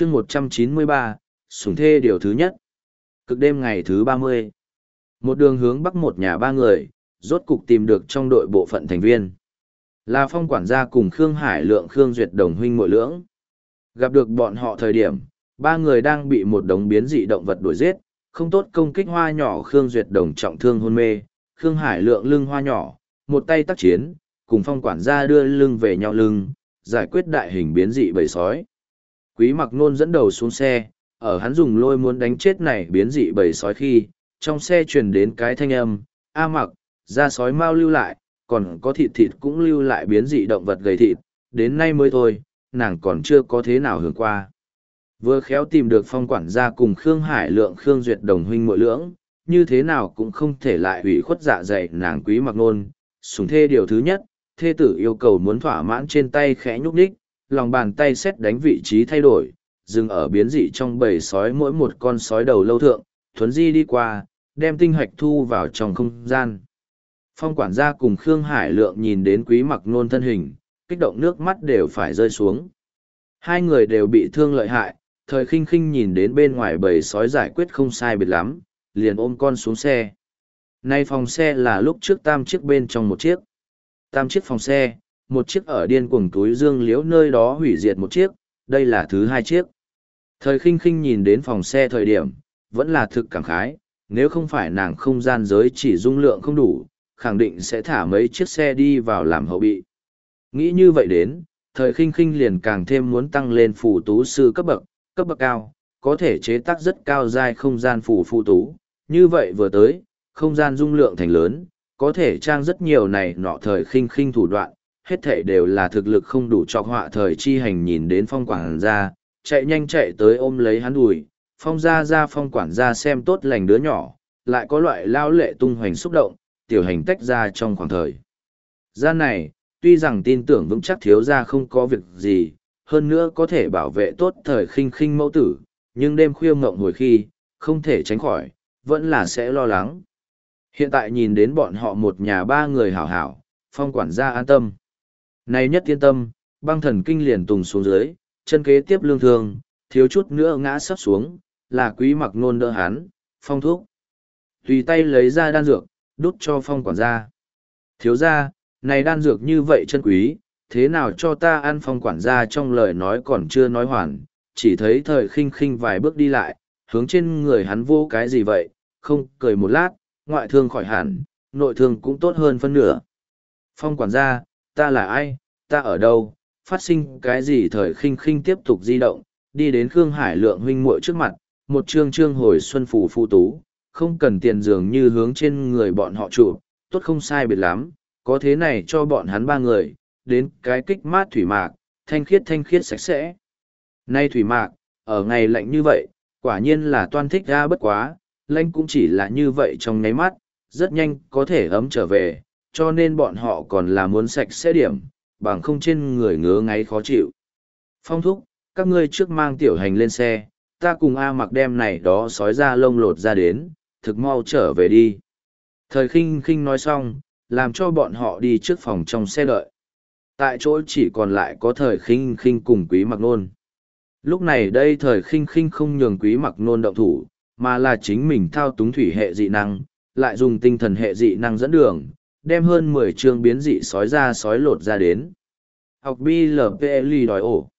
chương một trăm chín mươi ba sủng thê điều thứ nhất. Cực đêm ngày thứ ba mươi. Một đường hướng bắc một nhà ba người, rốt cục tìm được trong đội bộ phận thành viên. Là phong quản gia cùng khương hải lượng, khương duyệt đồng huynh mội lưỡng. Gặp được bọn họ thời điểm, ba người đang bị một đống biến dị động vật đuổi giết. Không tốt công kích hoa nhỏ khương duyệt đồng trọng thương hôn mê. Khương hải lượng lưng hoa nhỏ, một tay tác chiến, cùng phong quản gia đưa lưng về nhau lưng, giải quyết đại hình biến dị bầy sói quý mặc nôn dẫn đầu xuống xe, ở hắn dùng lôi muốn đánh chết này biến dị bầy sói khi, trong xe truyền đến cái thanh âm, a mặc da sói mau lưu lại, còn có thịt thịt cũng lưu lại biến dị động vật gầy thịt, đến nay mới thôi, nàng còn chưa có thế nào hưởng qua vừa khéo tìm được phong quản gia cùng khương hải lượng, khương duyệt đồng huynh mội lưỡng, như thế nào cũng không thể lại hủy khuất dạ dày nàng quý mặc nôn sùng thê điều thứ nhất, thê tử yêu cầu muốn thỏa mãn trên tay khẽ nhúc đích lòng bàn tay xét đánh vị trí thay đổi, dừng ở biến dị trong bầy sói mỗi một con sói đầu lâu thượng, thuấn di đi qua, đem tinh hạch thu vào trong không gian. Phong quản gia cùng khương hải lượng nhìn đến quý mặc nôn thân hình, kích động nước mắt đều phải rơi xuống. Hai người đều bị thương lợi hại, thời khinh khinh nhìn đến bên ngoài bầy sói giải quyết không sai biệt lắm, liền ôm con xuống xe. Nay phòng xe là lúc trước tam chiếc bên trong một chiếc. Tam chiếc phòng xe một chiếc ở điên cuồng túi dương liễu nơi đó hủy diệt một chiếc, đây là thứ hai chiếc. Thời khinh khinh nhìn đến phòng xe thời điểm, vẫn là thực cảm khái, nếu không phải nàng không gian giới chỉ dung lượng không đủ, khẳng định sẽ thả mấy chiếc xe đi vào làm hậu bị. Nghĩ như vậy đến, thời khinh khinh liền càng thêm muốn tăng lên phù tú sư cấp bậc cấp bậc cao, có thể chế tác rất cao dai không gian phù phù tú. Như vậy vừa tới, không gian dung lượng thành lớn, có thể trang rất nhiều này nọ thời khinh khinh thủ đoạn hết thảy đều là thực lực không đủ cho họa thời chi hành nhìn đến phong quản gia, chạy nhanh chạy tới ôm lấy hắn đùi, phong gia ra phong quản gia xem tốt lành đứa nhỏ, lại có loại lao lệ tung hoành xúc động, tiểu hành tách ra trong khoảng thời. Gian này, tuy rằng tin tưởng vững chắc thiếu gia không có việc gì, hơn nữa có thể bảo vệ tốt thời khinh khinh mẫu tử, nhưng đêm khuya ngộng hồi khi, không thể tránh khỏi, vẫn là sẽ lo lắng. Hiện tại nhìn đến bọn họ một nhà ba người hảo hảo, phong quản gia an tâm. Này nhất yên tâm, băng thần kinh liền tùng xuống dưới, chân kế tiếp lương thương, thiếu chút nữa ngã sắp xuống, là quý mặc nôn đỡ hắn, phong thuốc. Tùy tay lấy ra đan dược, đút cho phong quản gia. Thiếu ra, này đan dược như vậy chân quý, thế nào cho ta ăn phong quản gia trong lời nói còn chưa nói hoàn, chỉ thấy thời khinh khinh vài bước đi lại, hướng trên người hắn vô cái gì vậy, không cười một lát, ngoại thương khỏi hẳn, nội thương cũng tốt hơn phân nửa. Phong quản gia, ta là ai, ta ở đâu, phát sinh cái gì thời khinh khinh tiếp tục di động, đi đến Khương Hải lượng huynh muội trước mặt, một trương trương hồi xuân phủ phụ tú, không cần tiền dường như hướng trên người bọn họ chủ, tốt không sai biệt lắm, có thế này cho bọn hắn ba người, đến cái kích mát thủy mạc, thanh khiết thanh khiết sạch sẽ. Nay thủy mạc, ở ngày lạnh như vậy, quả nhiên là toan thích ra bất quá, lạnh cũng chỉ là như vậy trong nháy mắt, rất nhanh có thể ấm trở về, cho nên bọn họ còn là muốn sạch sẽ điểm, bằng không trên người ngứa ngáy khó chịu. Phong thúc, các ngươi trước mang tiểu hành lên xe, ta cùng A mặc đem này đó sói ra lông lột ra đến, thực mau trở về đi. Thời khinh khinh nói xong, làm cho bọn họ đi trước phòng trong xe đợi. Tại chỗ chỉ còn lại có thời khinh khinh cùng quý mặc nôn. Lúc này đây thời khinh khinh không nhường quý mặc nôn động thủ, mà là chính mình thao túng thủy hệ dị năng, lại dùng tinh thần hệ dị năng dẫn đường, đem hơn mười chương biến dị sói ra sói lột ra đến. Học BLPL đòi ổ.